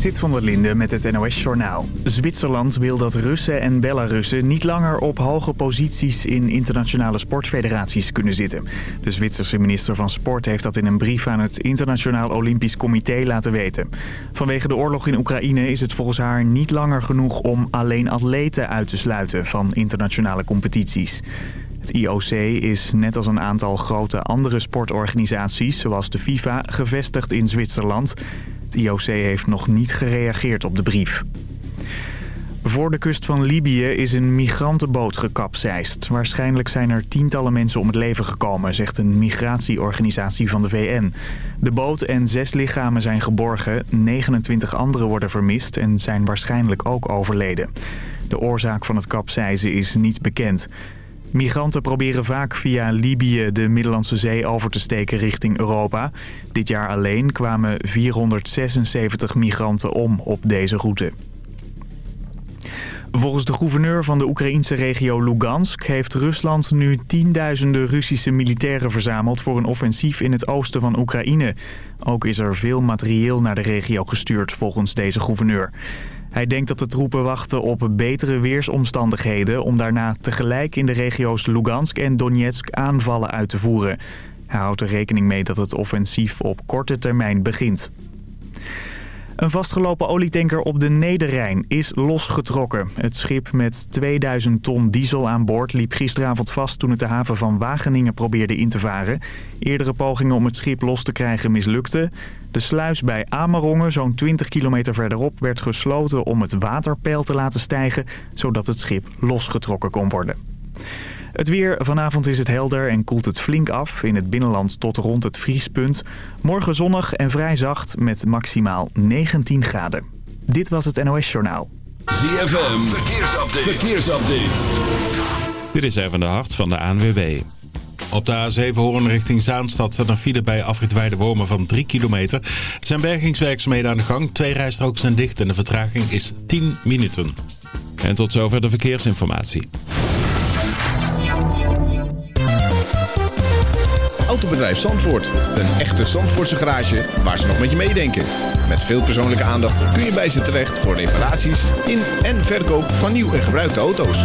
Zit van der Linde met het NOS-journaal. Zwitserland wil dat Russen en Belarussen niet langer op hoge posities in internationale sportfederaties kunnen zitten. De Zwitserse minister van Sport heeft dat in een brief aan het Internationaal Olympisch Comité laten weten. Vanwege de oorlog in Oekraïne is het volgens haar niet langer genoeg om alleen atleten uit te sluiten van internationale competities. Het IOC is net als een aantal grote andere sportorganisaties, zoals de FIFA, gevestigd in Zwitserland. Het IOC heeft nog niet gereageerd op de brief. Voor de kust van Libië is een migrantenboot gekapseist. Waarschijnlijk zijn er tientallen mensen om het leven gekomen, zegt een migratieorganisatie van de VN. De boot en zes lichamen zijn geborgen, 29 anderen worden vermist en zijn waarschijnlijk ook overleden. De oorzaak van het kapseizen is niet bekend. Migranten proberen vaak via Libië de Middellandse Zee over te steken richting Europa. Dit jaar alleen kwamen 476 migranten om op deze route. Volgens de gouverneur van de Oekraïnse regio Lugansk heeft Rusland nu tienduizenden Russische militairen verzameld voor een offensief in het oosten van Oekraïne. Ook is er veel materieel naar de regio gestuurd volgens deze gouverneur. Hij denkt dat de troepen wachten op betere weersomstandigheden... om daarna tegelijk in de regio's Lugansk en Donetsk aanvallen uit te voeren. Hij houdt er rekening mee dat het offensief op korte termijn begint. Een vastgelopen olietanker op de Nederrijn is losgetrokken. Het schip met 2000 ton diesel aan boord liep gisteravond vast toen het de haven van Wageningen probeerde in te varen. Eerdere pogingen om het schip los te krijgen mislukten. De sluis bij Amerongen, zo'n 20 kilometer verderop, werd gesloten om het waterpeil te laten stijgen, zodat het schip losgetrokken kon worden. Het weer. Vanavond is het helder en koelt het flink af. In het binnenland tot rond het vriespunt. Morgen zonnig en vrij zacht met maximaal 19 graden. Dit was het NOS Journaal. ZFM. Verkeersupdate. Verkeersupdate. Dit is even de hart van de ANWB. Op de A7 Hoorn richting Zaanstad staat een file bij afrit Wormen van 3 kilometer. Er zijn bergingswerkzaamheden aan de gang. Twee rijstroken zijn dicht en de vertraging is 10 minuten. En tot zover de verkeersinformatie. Autobedrijf Zandvoort. Een echte Zandvoortse garage waar ze nog met je meedenken. Met veel persoonlijke aandacht kun je bij ze terecht voor reparaties in en verkoop van nieuw en gebruikte auto's.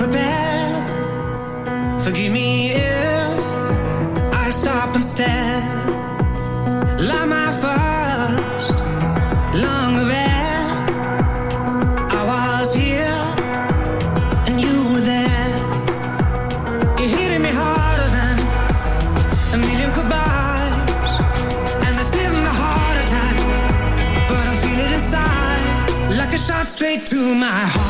unprepared. Forgive me if I stop and stare. Like my first long affair. I was here and you were there. You're hitting me harder than a million goodbyes. And this isn't a heart attack, but I feel it inside like a shot straight to my heart.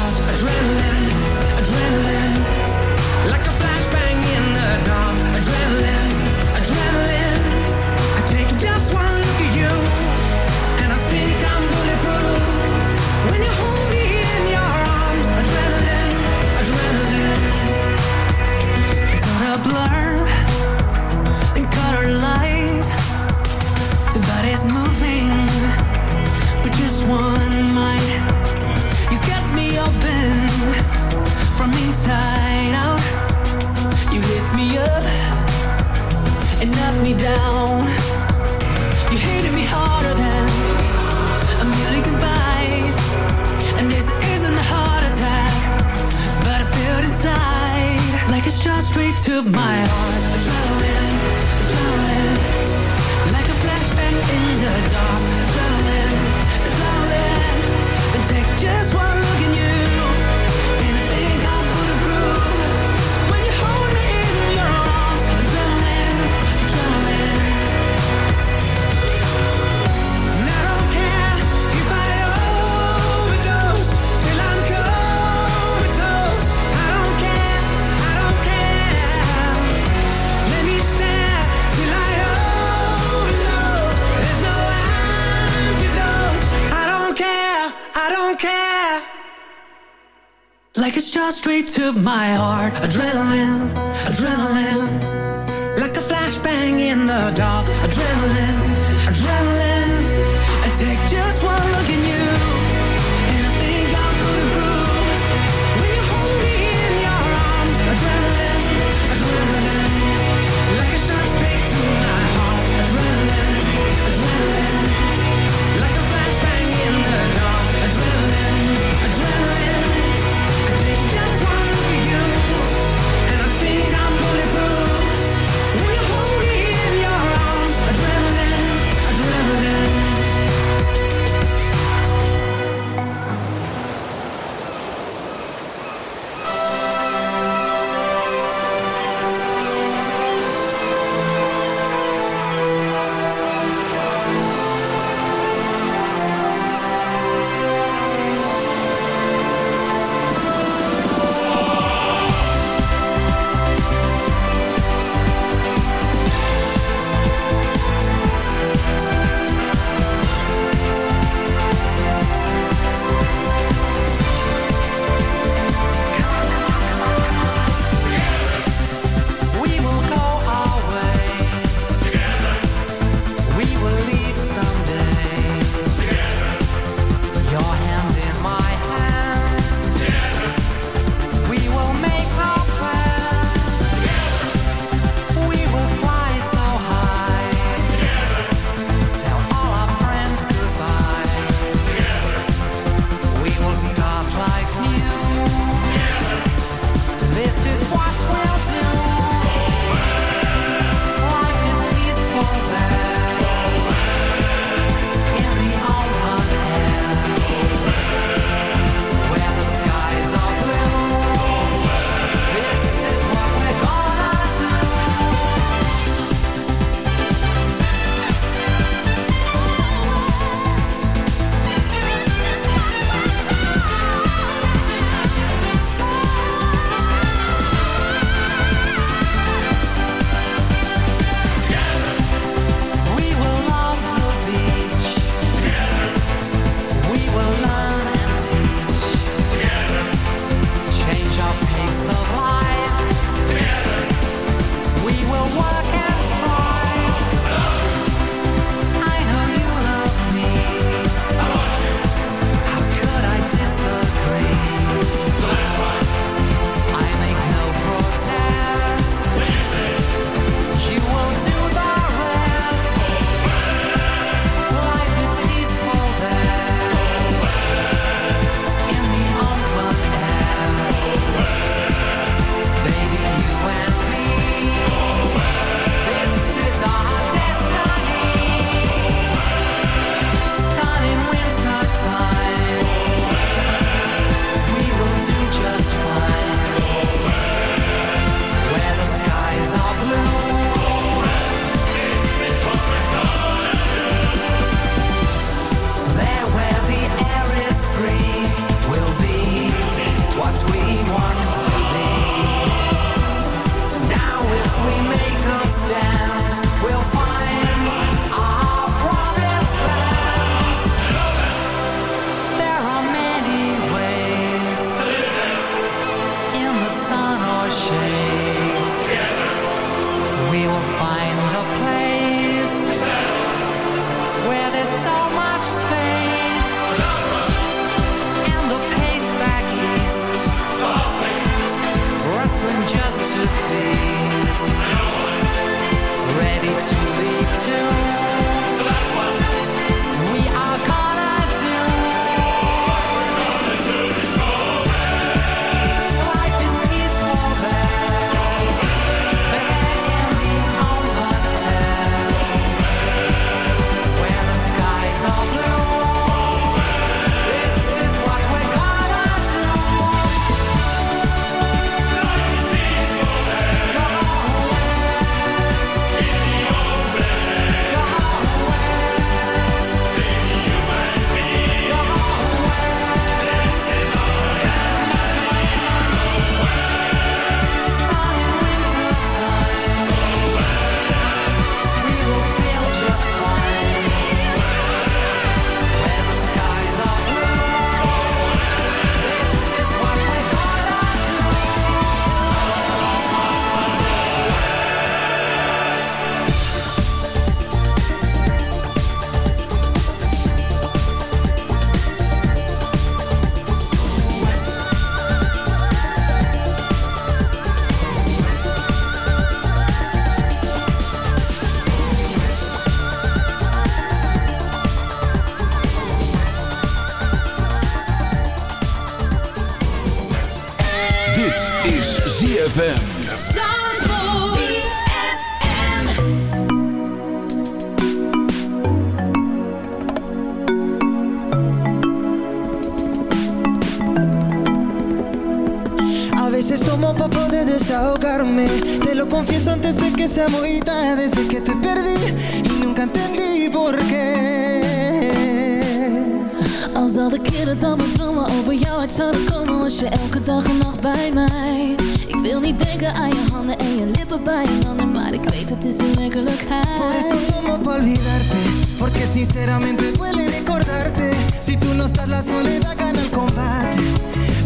Uit zouden komen Was je elke dag en nacht bij mij. Ik wil niet denken aan je handen en je lippen bij je handen Maar ik weet het is de werkelijkheid. Por eso tomo pa' olvidarte Porque sinceramente duele recordarte. Si tú no estás la soledad gana el combate.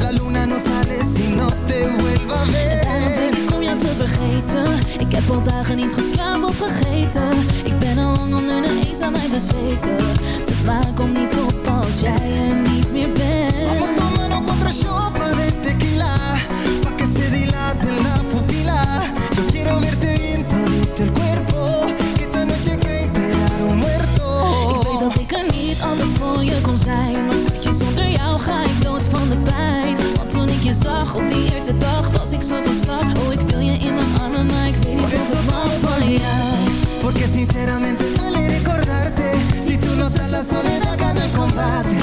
La luna no sale si no te vuelva a En daarom denk ver ik om jou te vergeten. Ik heb al dagen niet geslapen of vergeten. Ik ben al lang onder de eens aan mij bezweken. De maan komt niet op die eerste dag Was ik zo van slag. Oh, ik wil je in mijn armen Maar ik weet niet of ik pa' van jou. Porque sinceramente duele recordarte. Si tú no estás la soledad gana el combate.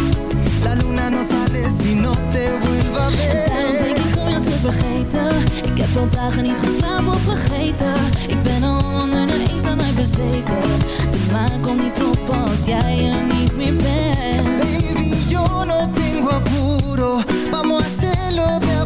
La luna no sale si no te vuelva a Daarom denk ver ik om jou te vergeten. Ik heb al dagen niet geslapen of vergeten. Ik ben al onder de eens aan mij bezweken. De maan komt niet op als jij er niet meer bent. Baby, yo no tengo apuro. Vamos a hacerlo de a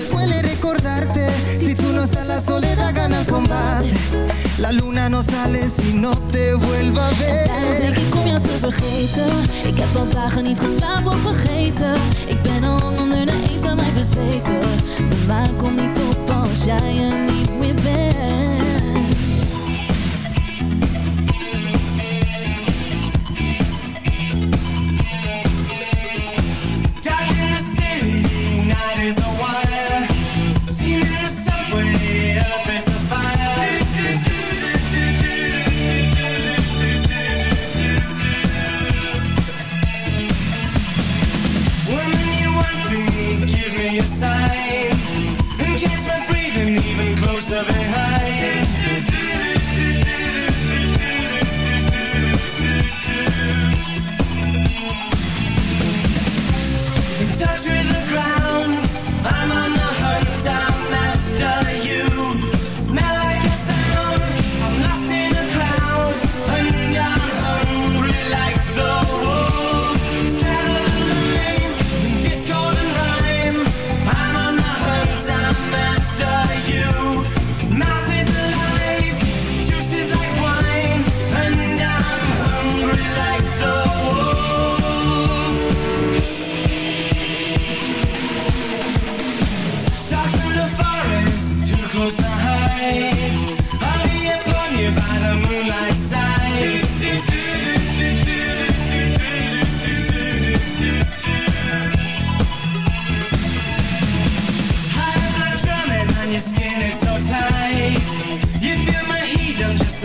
combate. La luna no sale si no te vuelva a Daarom denk ver ik om jou te vergeten. Ik heb al dagen niet geslapen of vergeten. Ik ben al lang onder de eens aan mij bezweken. De maan komt niet op als jij er niet meer bent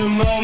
tomorrow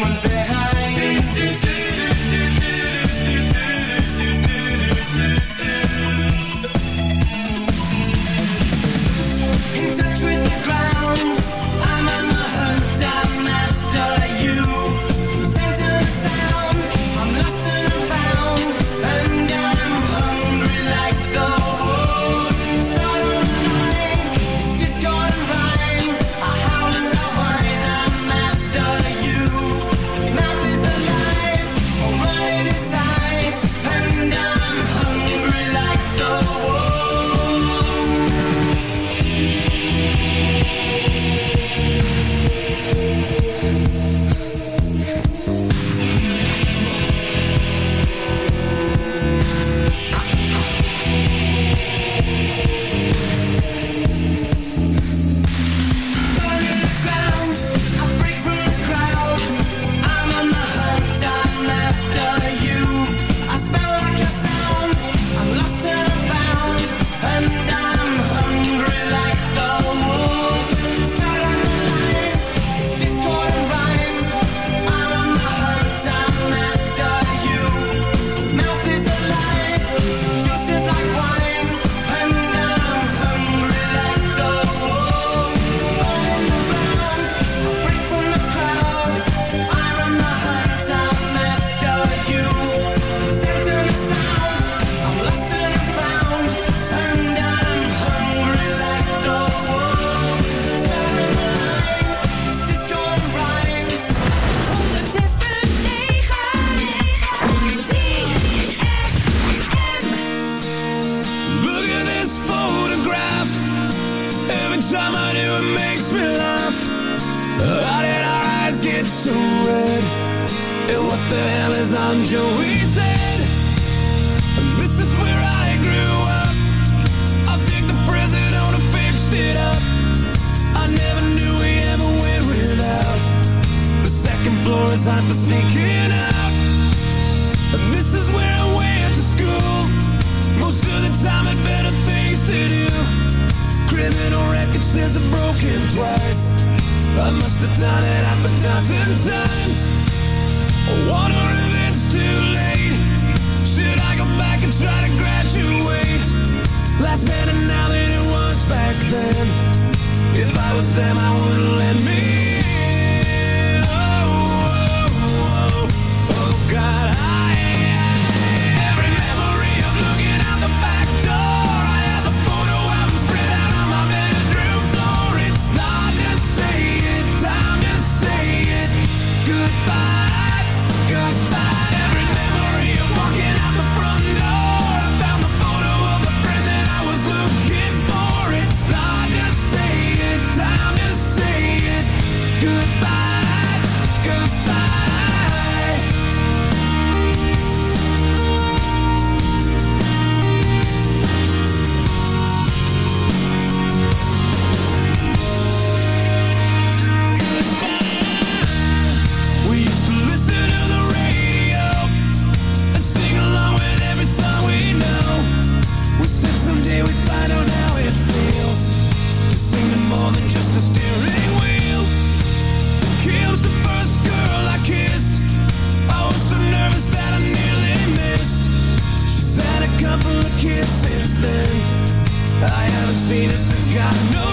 you makes me laugh How did our eyes get so red? And what the hell is on Joey's head? This is where I grew up I think the president owner fixed it up I never knew we ever went without The second floor is hard for sneaking out And this is where I went to school Most of the time I'd better. Criminal record says I've broken twice. I must have done it half a dozen times. I wonder if it's too late. Should I go back and try to graduate? Life's better now than it was back then. If I was them I wouldn't let me in. Oh, oh, oh, oh, oh God, I No. know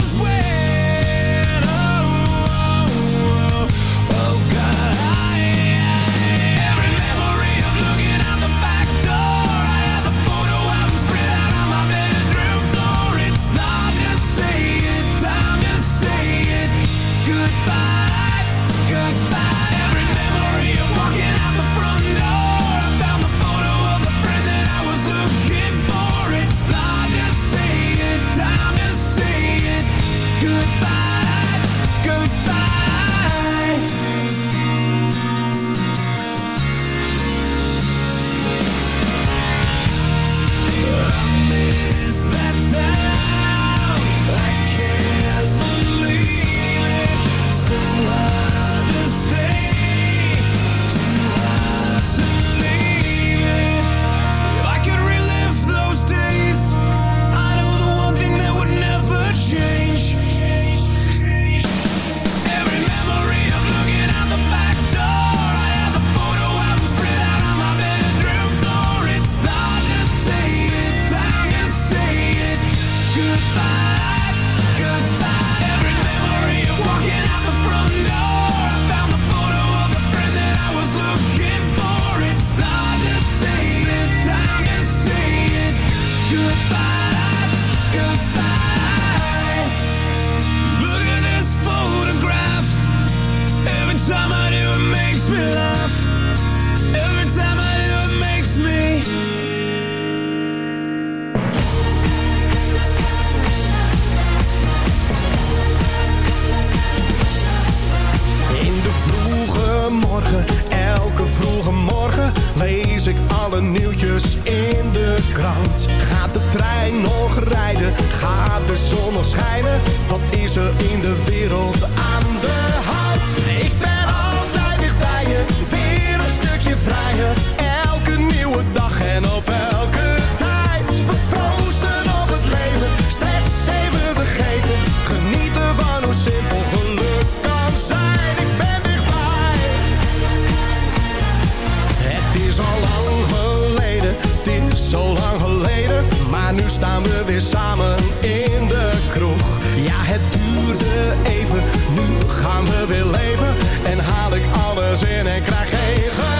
morgen, elke vroege morgen lees ik alle nieuwtjes in de krant. Gaat de trein nog rijden? Gaat de zon nog schijnen? Wat is er in de wereld aan de hand? Ik ben altijd weer weer een stukje vrijer. Elke nieuwe dag en op staan we weer samen in de kroeg. Ja, het duurde even, nu gaan we weer leven. En haal ik alles in en krijg geen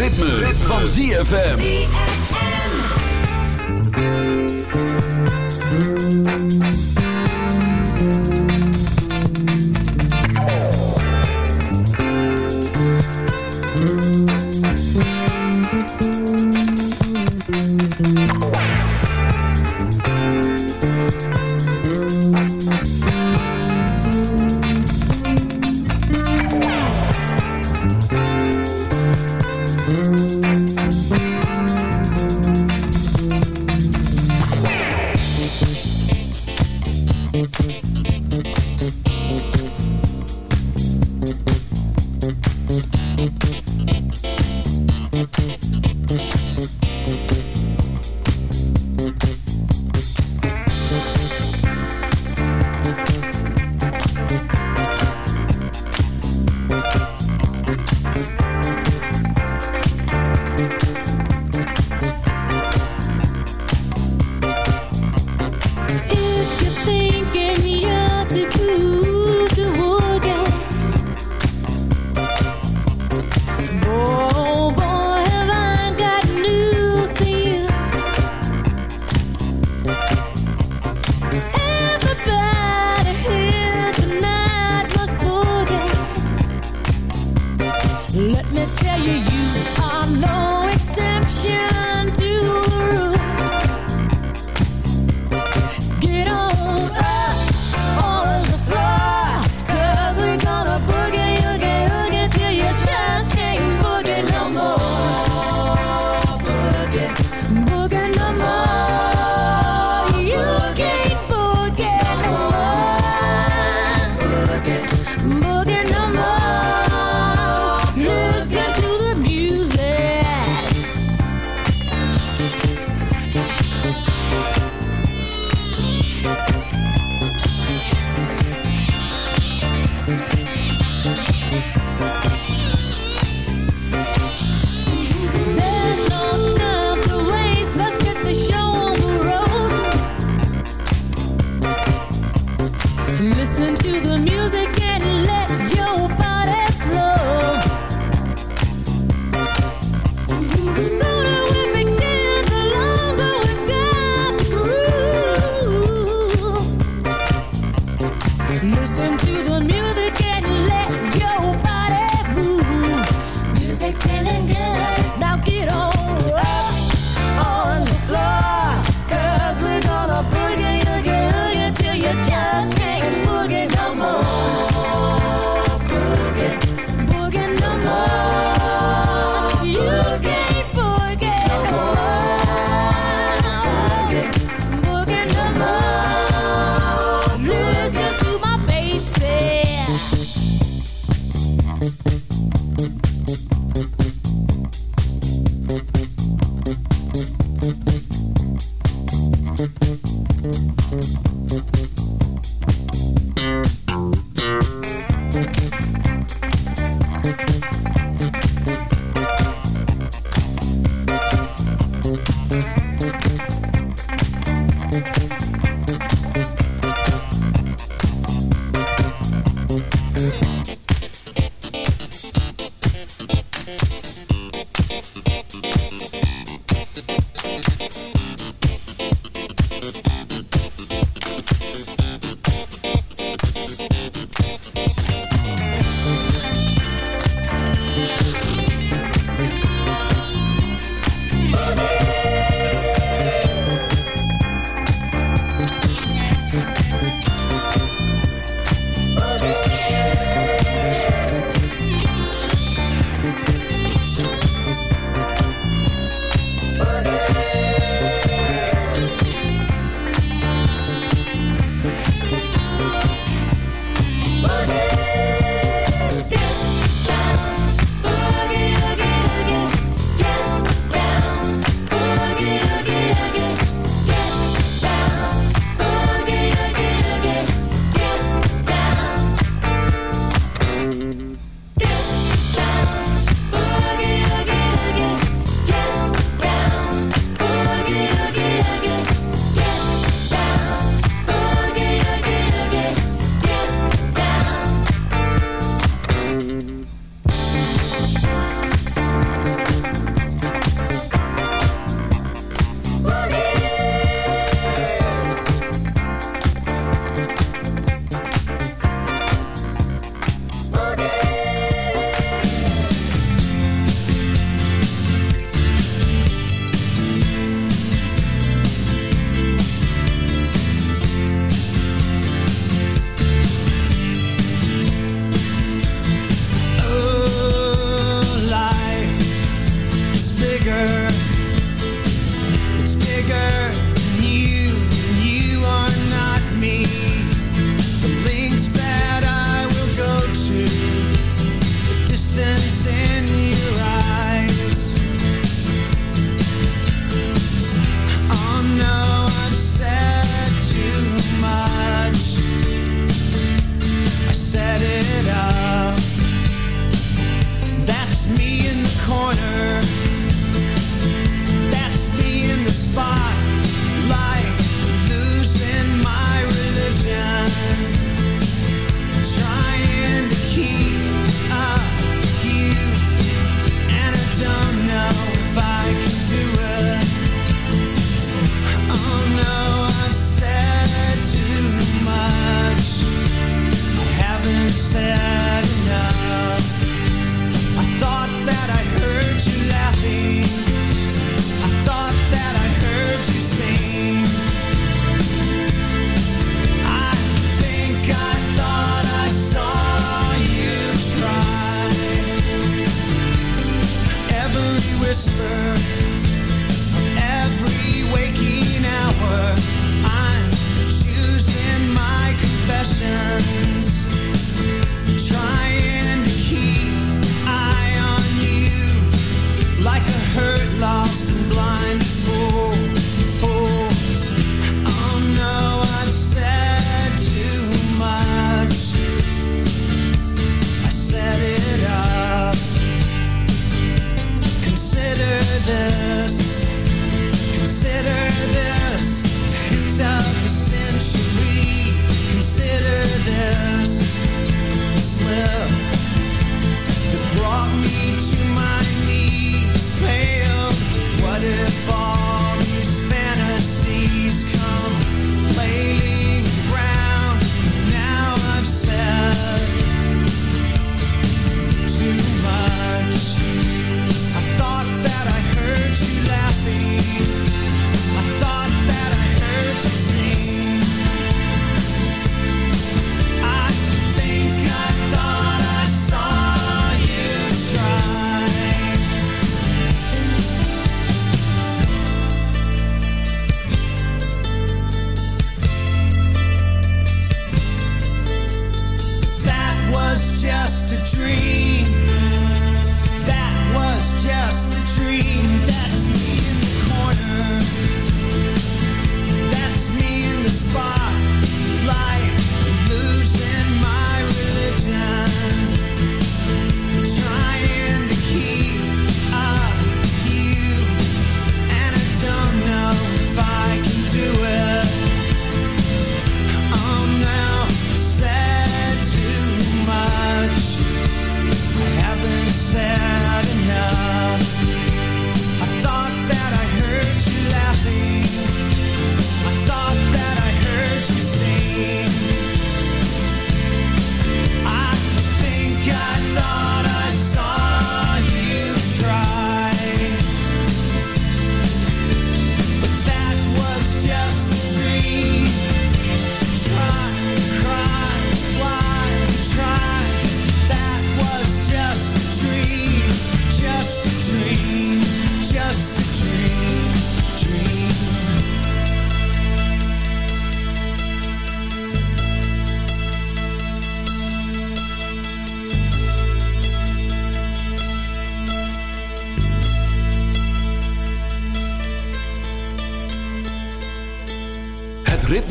Ritme, van ZFM.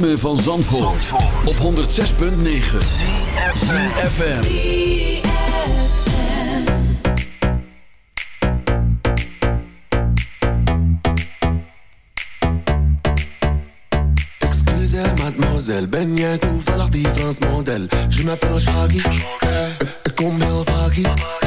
ritme van Zandvoort, op 106.9 CFFM Excusez mademoiselle, ben jij toevallig die Frans model? Je m'appelle Shaggy, ik kom heel vaak hier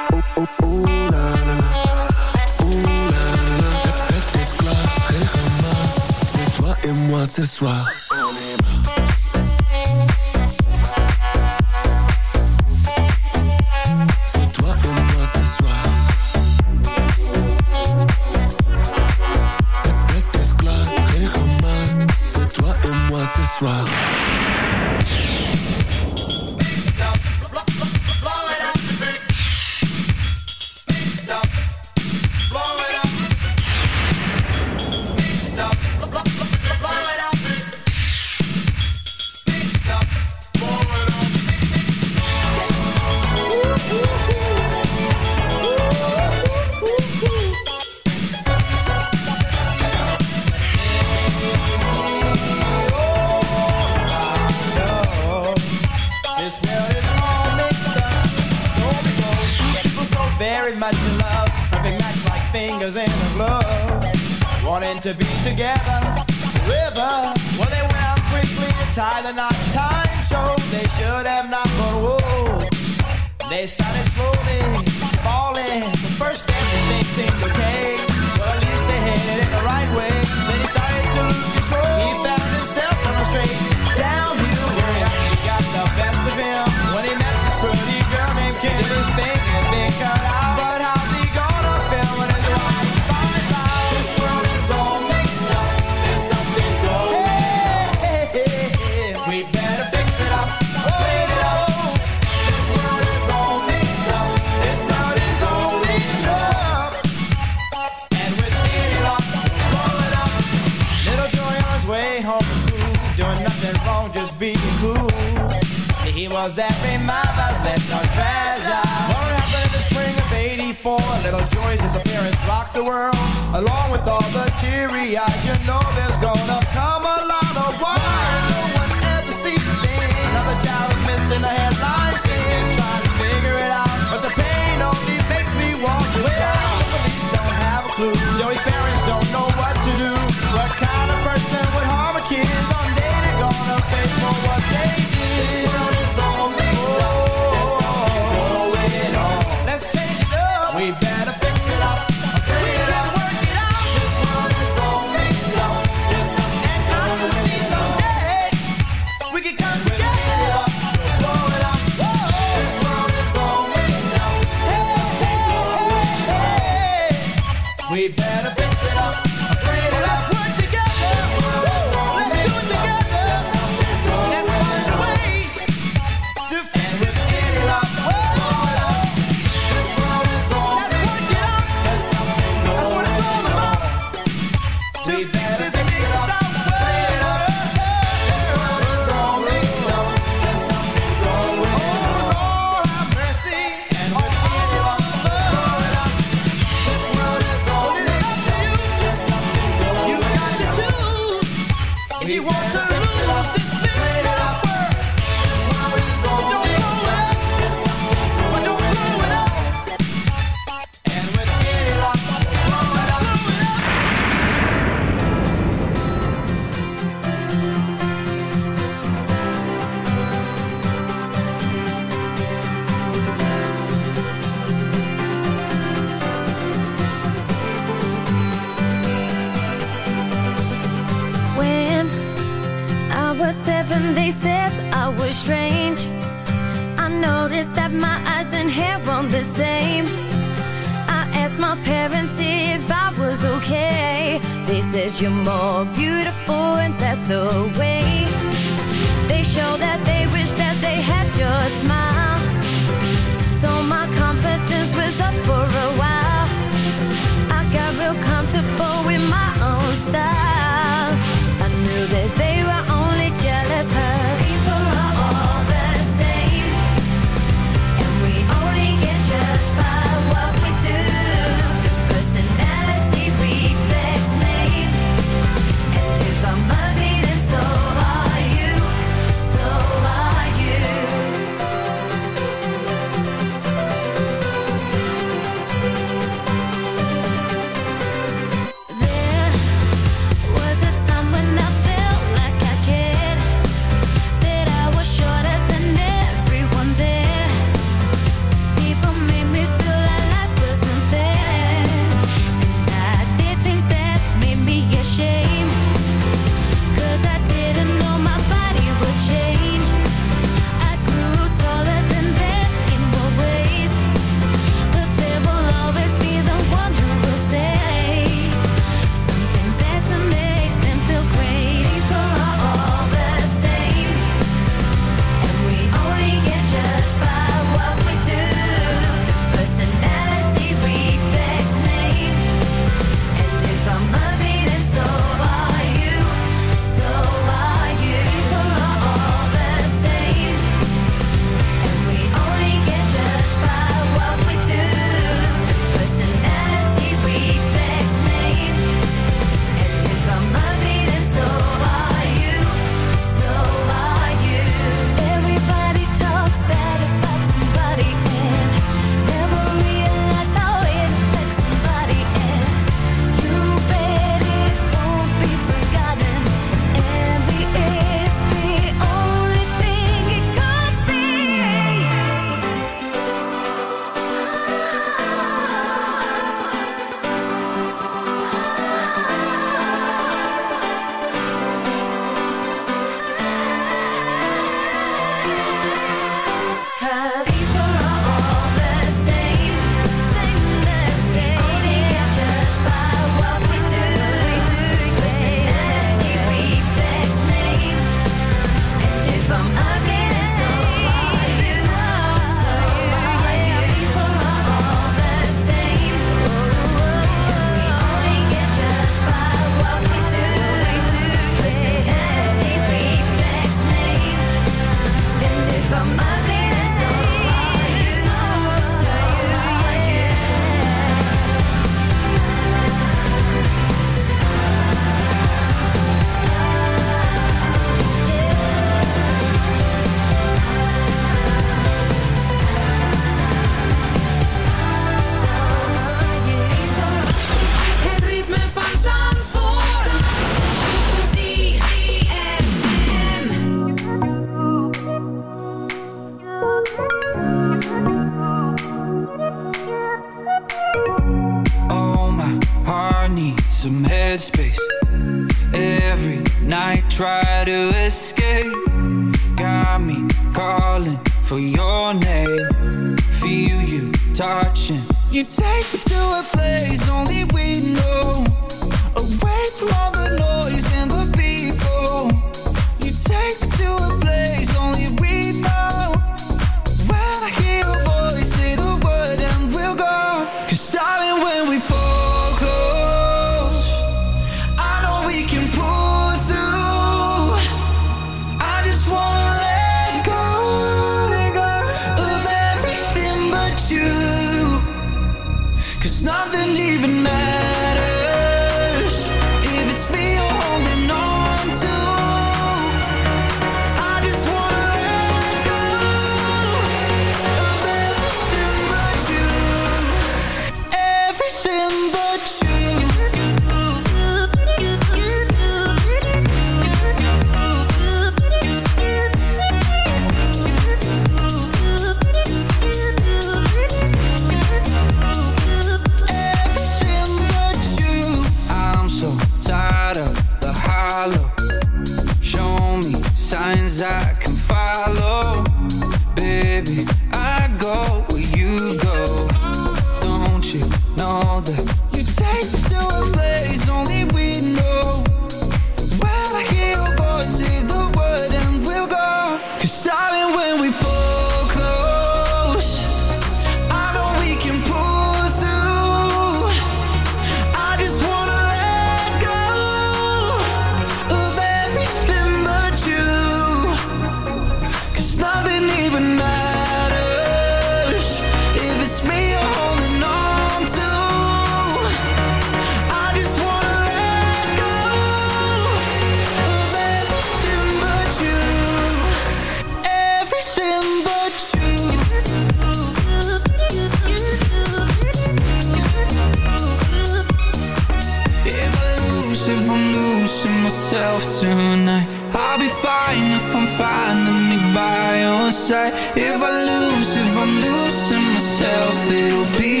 yourself, it'll be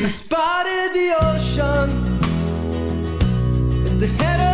We spotted the ocean. At the head of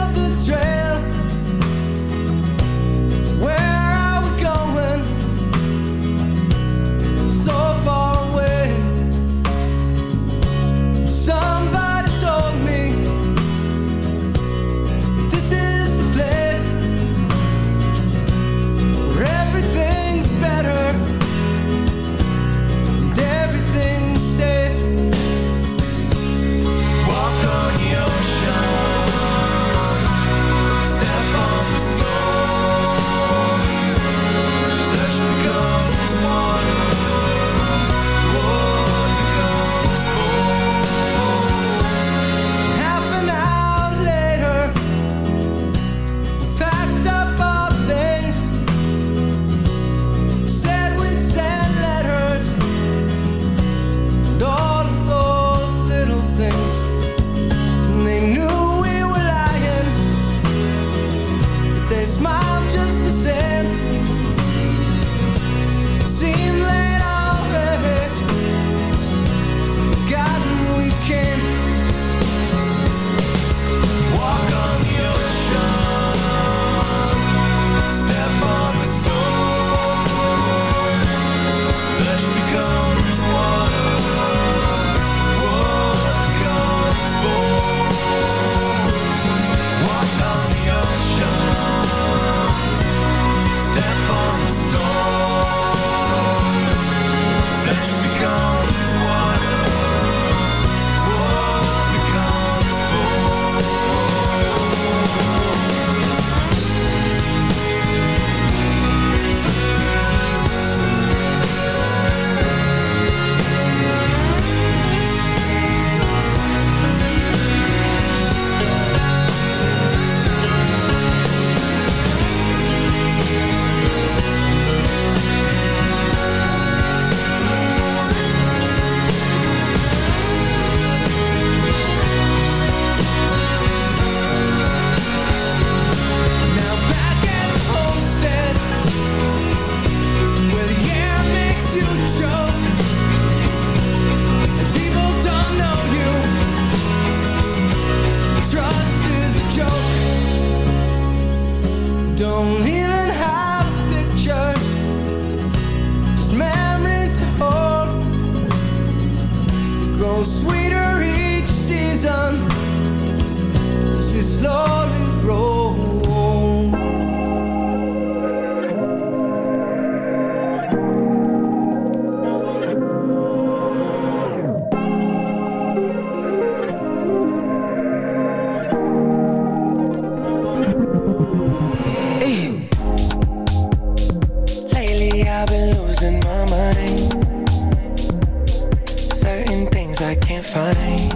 things I can't find.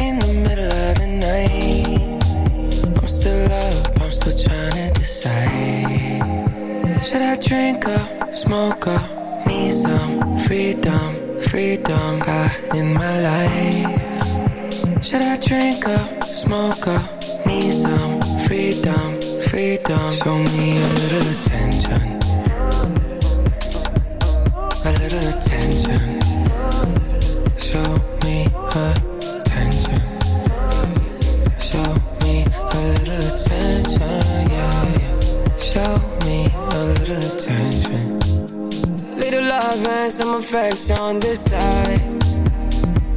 In the middle of the night, I'm still up, I'm still trying to decide. Should I drink up, smoke up, need some freedom, freedom I, in my life? Should I drink up, smoke up, need some freedom, freedom? Show me a little some affection this side.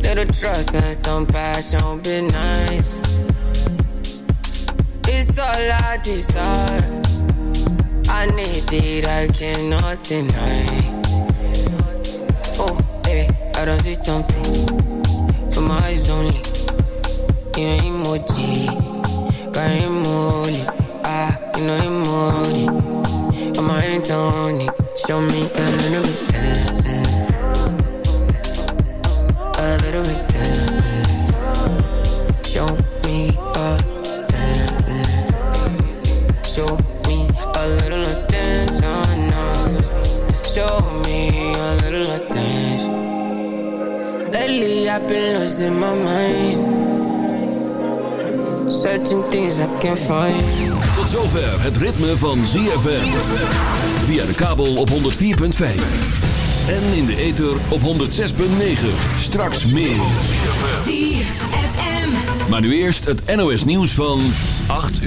Little trust and some passion be nice. It's all I desire. I need it, I cannot deny. Oh, hey, I don't see something for my eyes only. You know emoji, got emoji, ah, you know emoji. On my hands on it, show me a little bit I've been losing my mind. Certain things I can't find. Tot zover het ritme van ZFM. Via de kabel op 104.5. En in de ether op 106.9. Straks meer. Maar nu eerst het NOS nieuws van 8 uur.